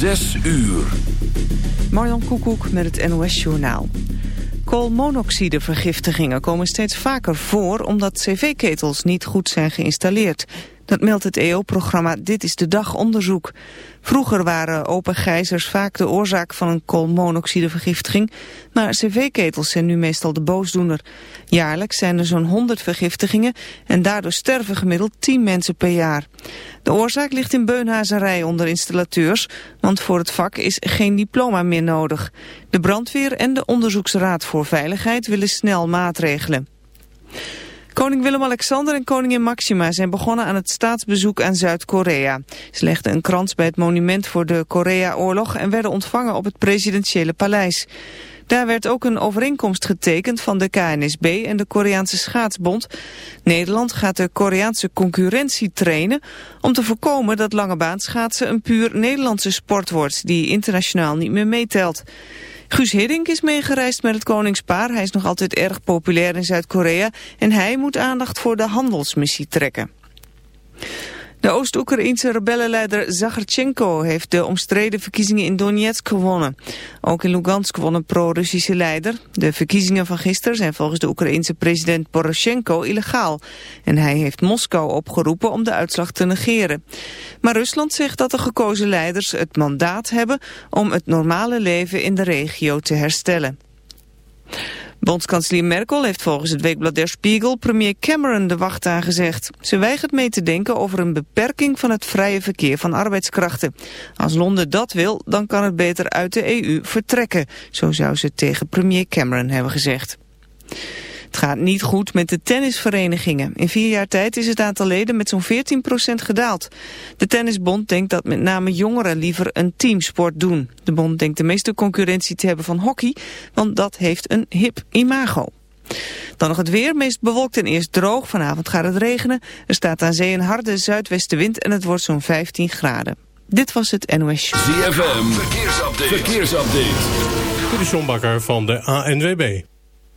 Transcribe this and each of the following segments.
Zes uur. Marjan Koekoek met het NOS-journaal. Koolmonoxidevergiftigingen komen steeds vaker voor omdat cv-ketels niet goed zijn geïnstalleerd. Dat meldt het EO-programma Dit is de Dag onderzoek. Vroeger waren open gijzers vaak de oorzaak van een koolmonoxidevergiftiging, maar cv-ketels zijn nu meestal de boosdoener. Jaarlijks zijn er zo'n 100 vergiftigingen en daardoor sterven gemiddeld 10 mensen per jaar. De oorzaak ligt in beunhazerij onder installateurs, want voor het vak is geen diploma meer nodig. De brandweer en de Onderzoeksraad voor Veiligheid willen snel maatregelen. Koning Willem-Alexander en koningin Maxima zijn begonnen aan het staatsbezoek aan Zuid-Korea. Ze legden een krans bij het monument voor de Korea-oorlog en werden ontvangen op het presidentiële paleis. Daar werd ook een overeenkomst getekend van de KNSB en de Koreaanse Schaatsbond. Nederland gaat de Koreaanse concurrentie trainen om te voorkomen dat langebaanschaatsen een puur Nederlandse sport wordt die internationaal niet meer meetelt. Guus Hiddink is meegereisd met het koningspaar. Hij is nog altijd erg populair in Zuid-Korea en hij moet aandacht voor de handelsmissie trekken. De Oost-Oekraïense rebellenleider Zagarchenko heeft de omstreden verkiezingen in Donetsk gewonnen. Ook in Lugansk won een pro-Russische leider. De verkiezingen van gisteren zijn volgens de Oekraïense president Poroshenko illegaal. En hij heeft Moskou opgeroepen om de uitslag te negeren. Maar Rusland zegt dat de gekozen leiders het mandaat hebben om het normale leven in de regio te herstellen. Bondskanselier Merkel heeft volgens het weekblad Der Spiegel premier Cameron de wacht aangezegd. Ze weigert mee te denken over een beperking van het vrije verkeer van arbeidskrachten. Als Londen dat wil, dan kan het beter uit de EU vertrekken. Zo zou ze tegen premier Cameron hebben gezegd. Het gaat niet goed met de tennisverenigingen. In vier jaar tijd is het aantal leden met zo'n 14% gedaald. De Tennisbond denkt dat met name jongeren liever een teamsport doen. De bond denkt de meeste concurrentie te hebben van hockey, want dat heeft een hip imago. Dan nog het weer, meest bewolkt en eerst droog. Vanavond gaat het regenen. Er staat aan zee een harde zuidwestenwind en het wordt zo'n 15 graden. Dit was het NOS Show. ZFM, verkeersupdate. verkeersupdate. De van de ANWB.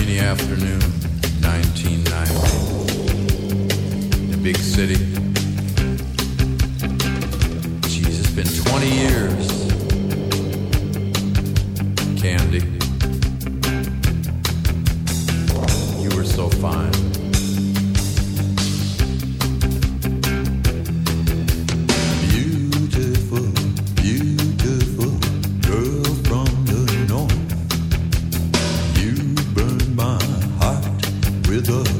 Rainy afternoon, 1990. The big city. Jeez, it's been 20 years. Candy. You were so fine. good.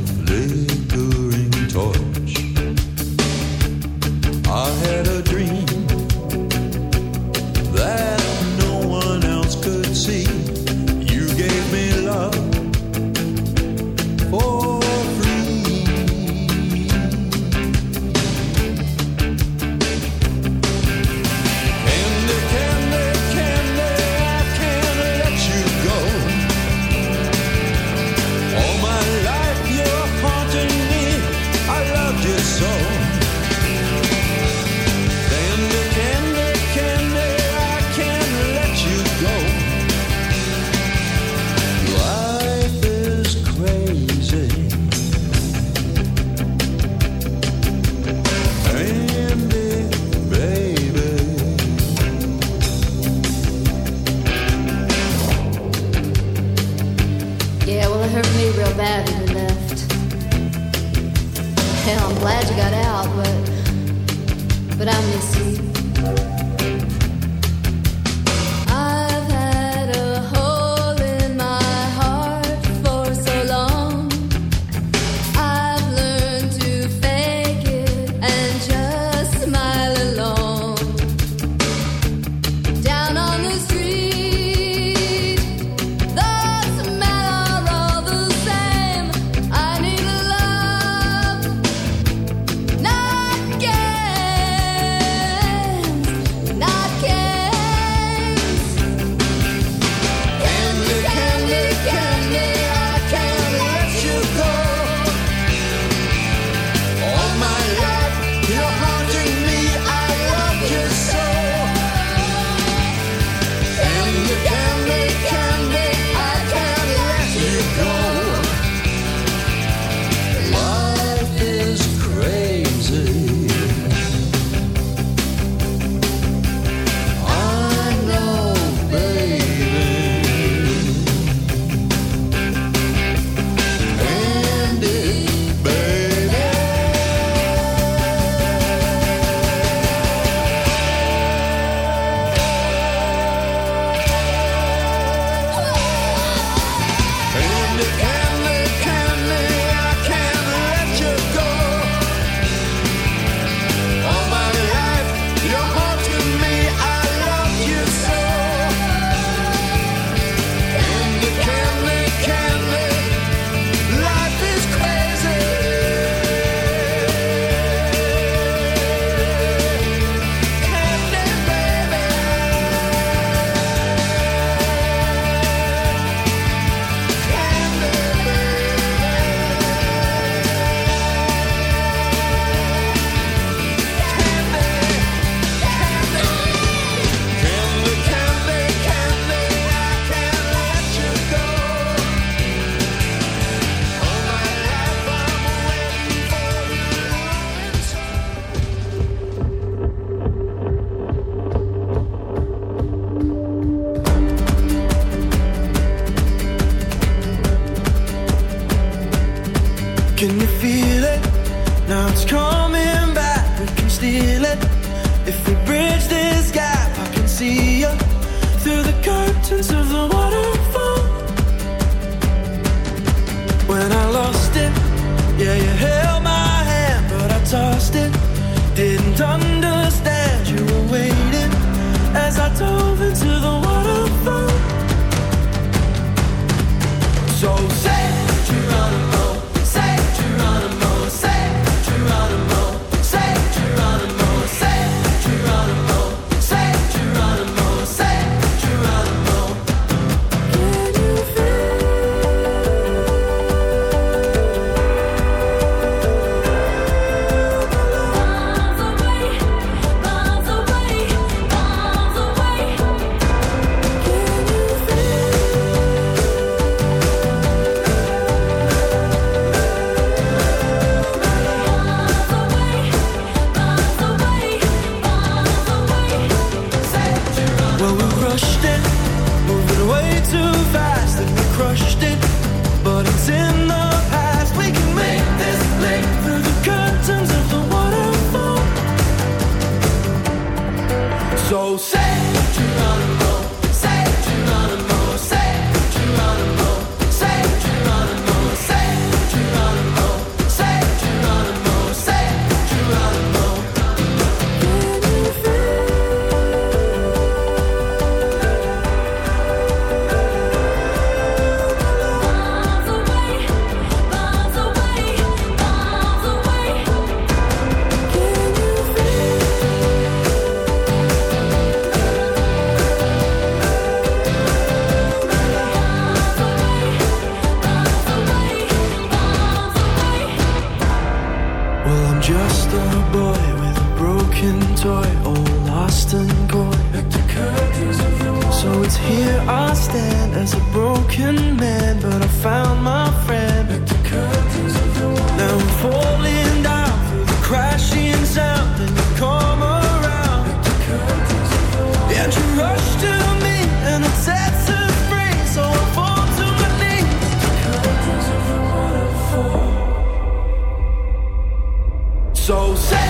So say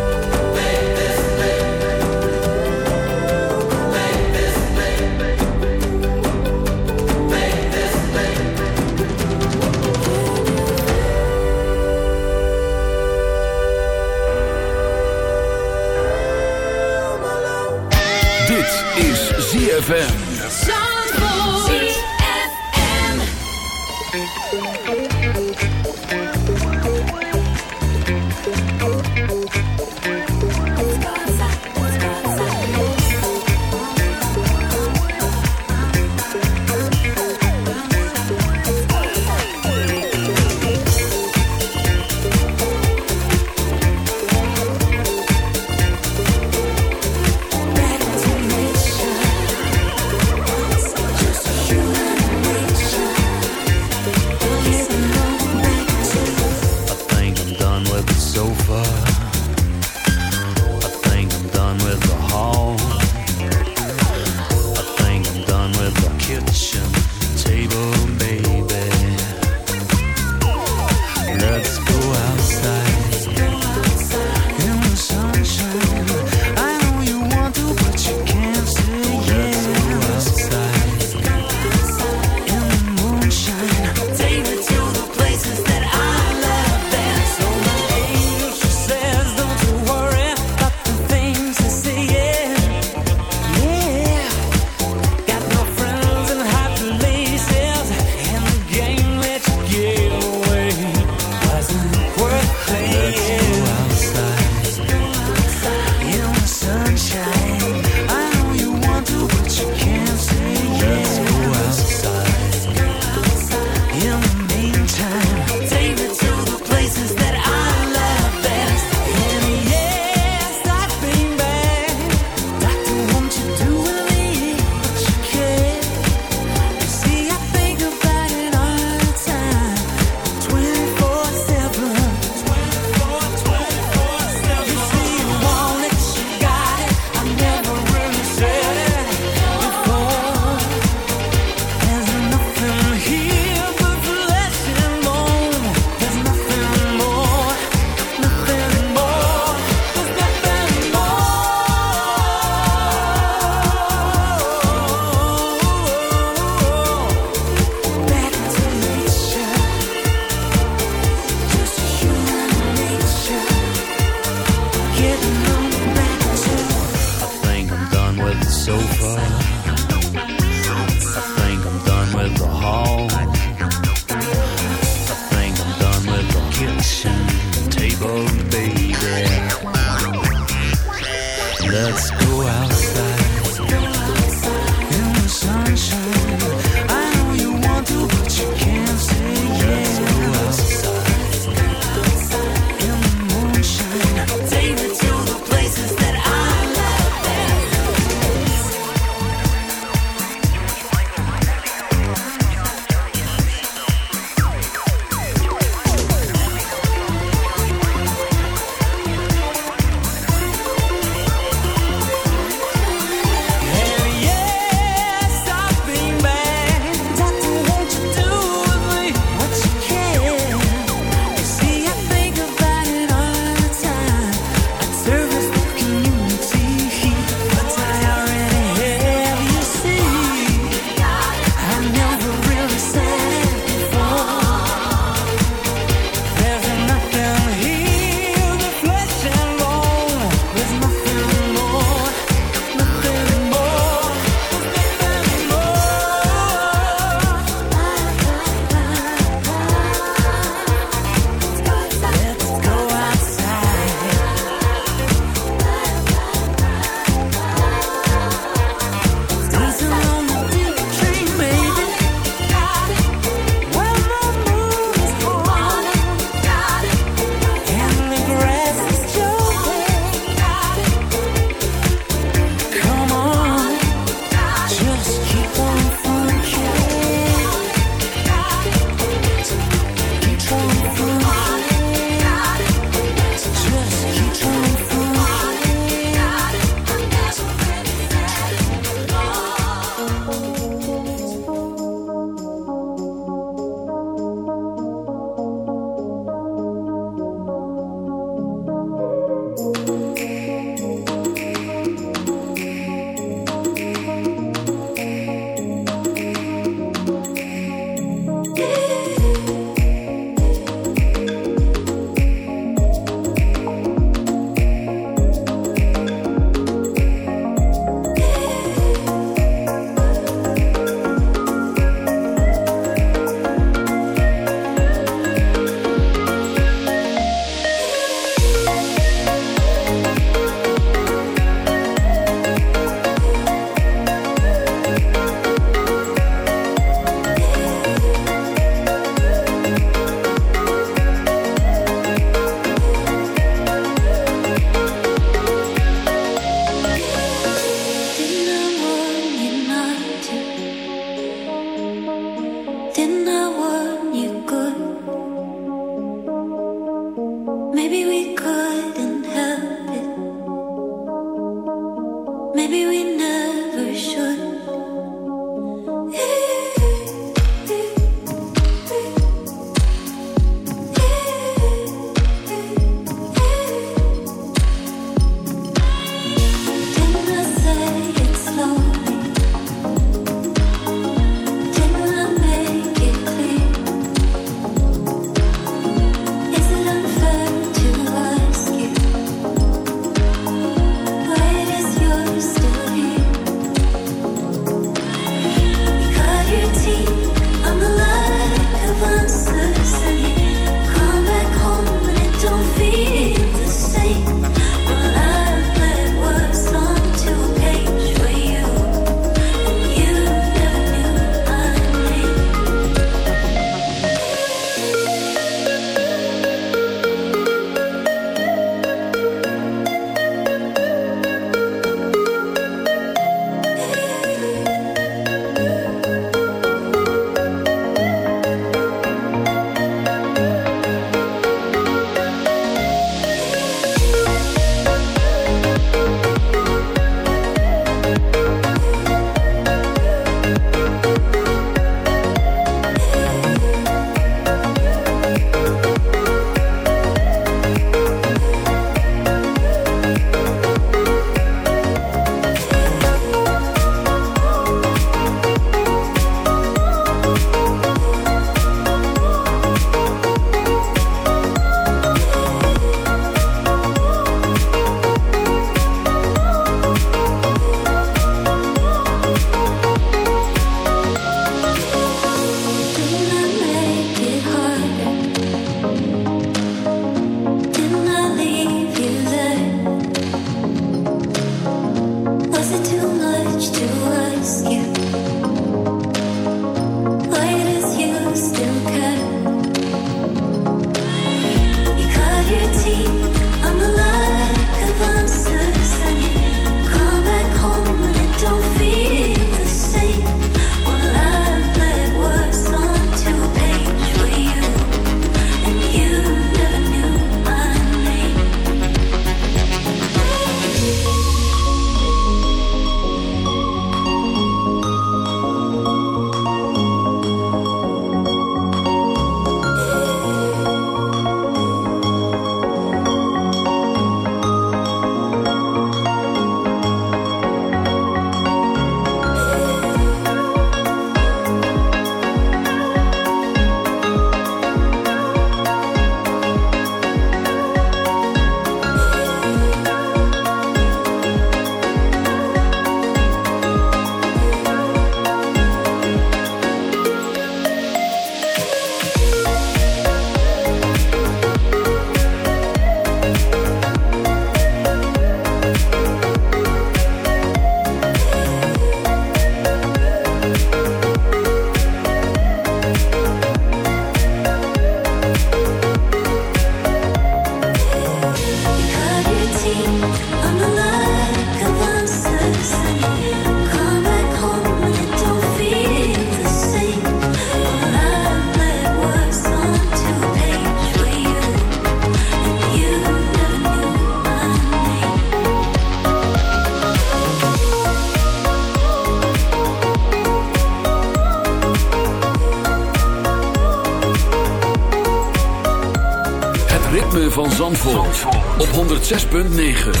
9.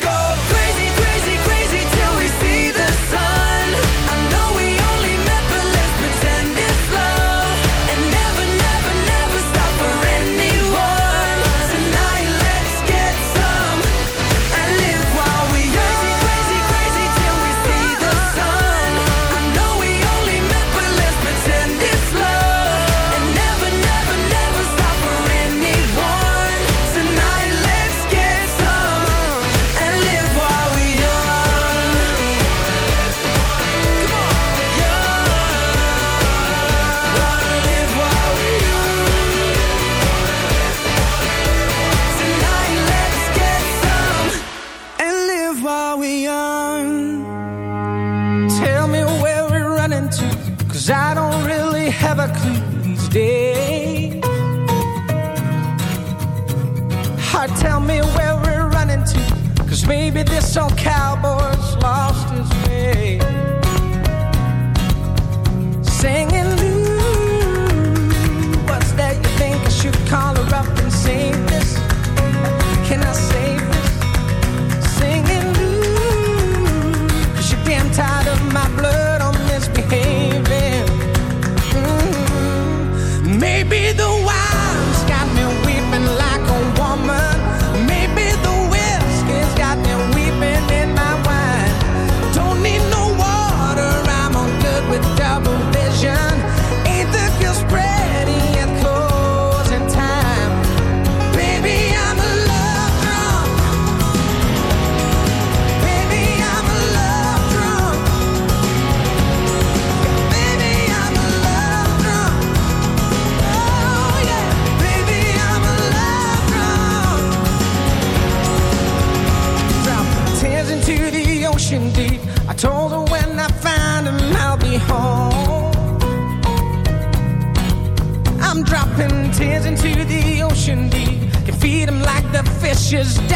Go all cat just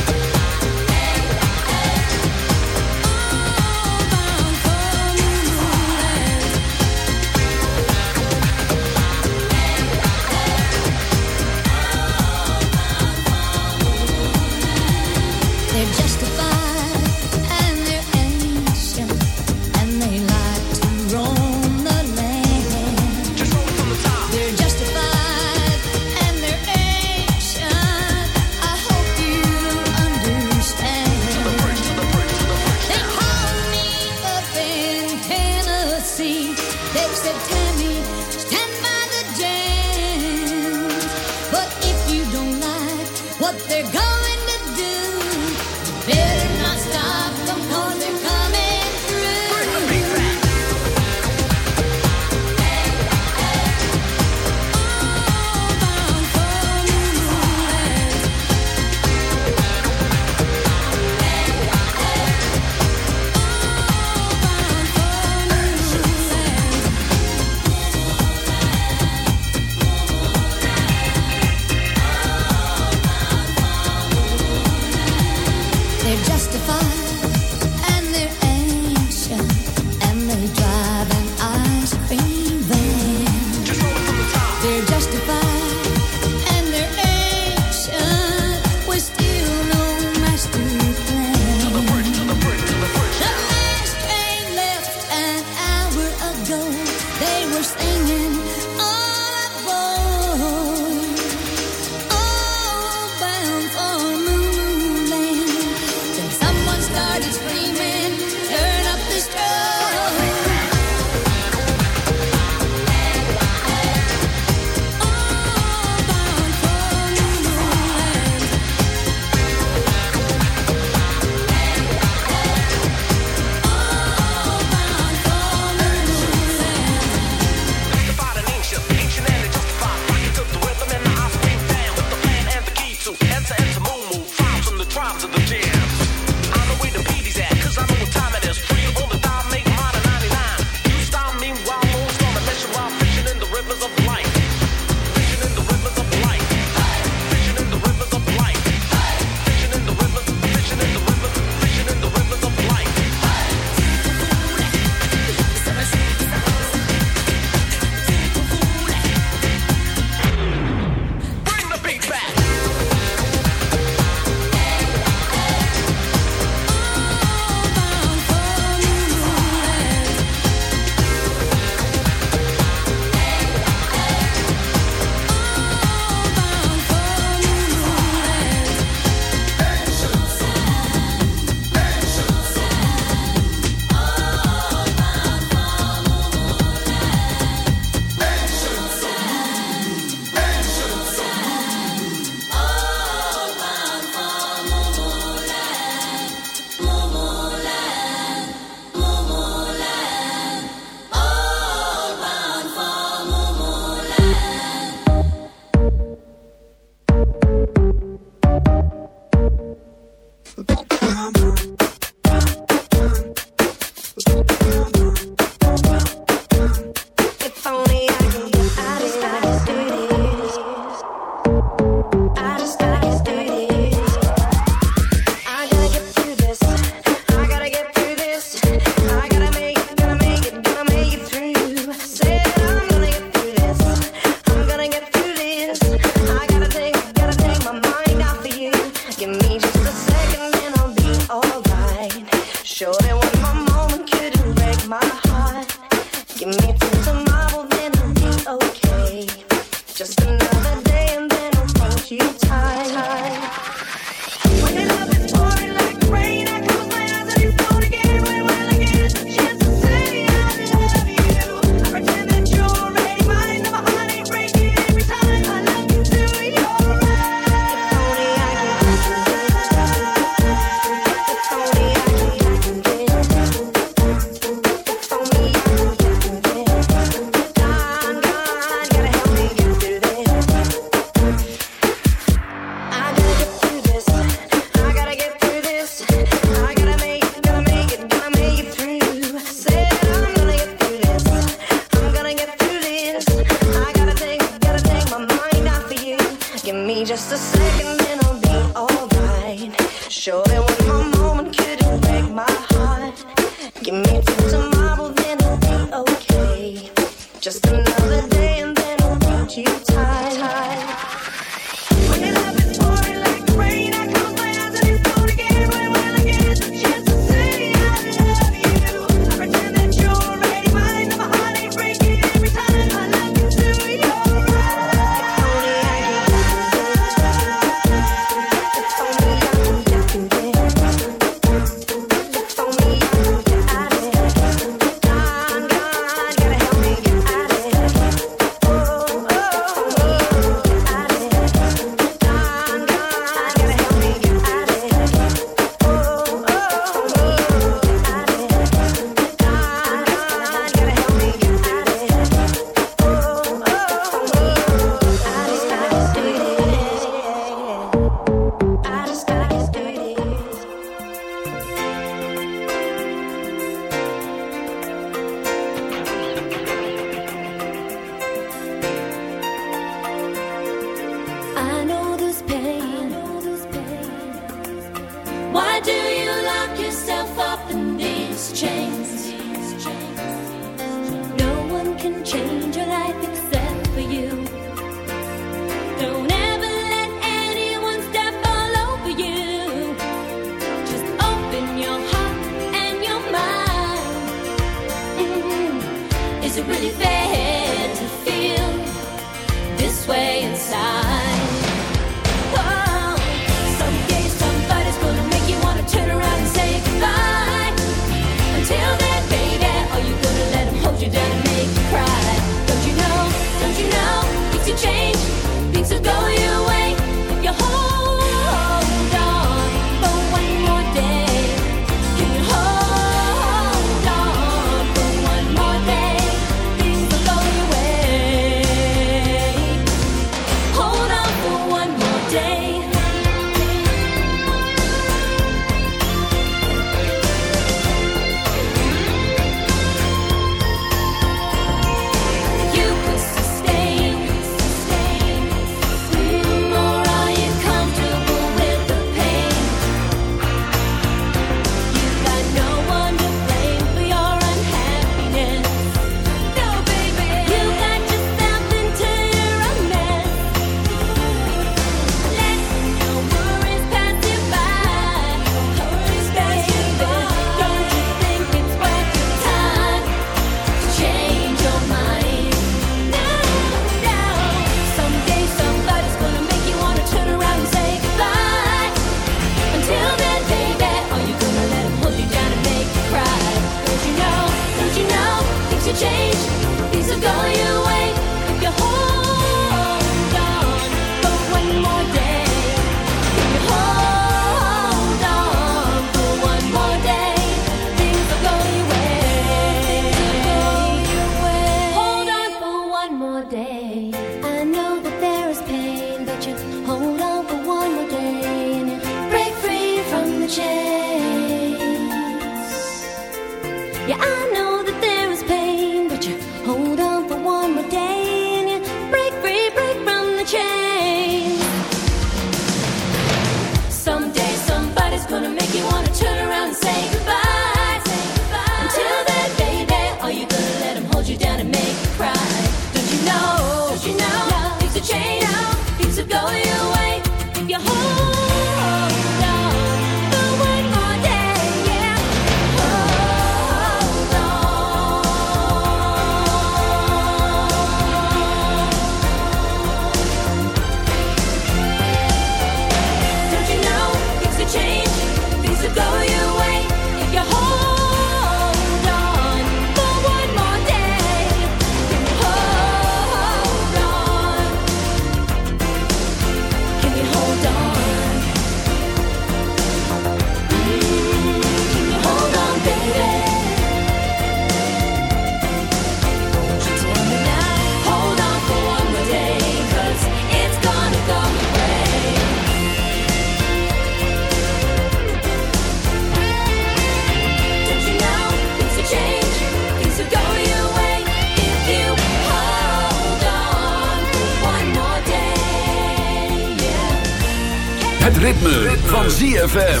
ZFM.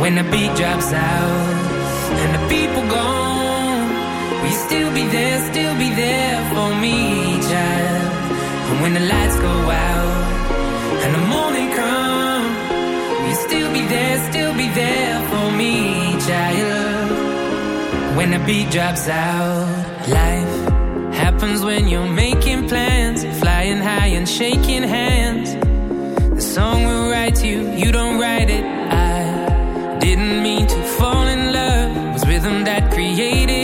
When the beat drops out and the people gone, will you still be there, still be there for me, child? And when the lights go out there for me, child. When the beat drops out, life happens when you're making plans, flying high and shaking hands. The song will write you, you don't write it. I didn't mean to fall in love, it was rhythm that created.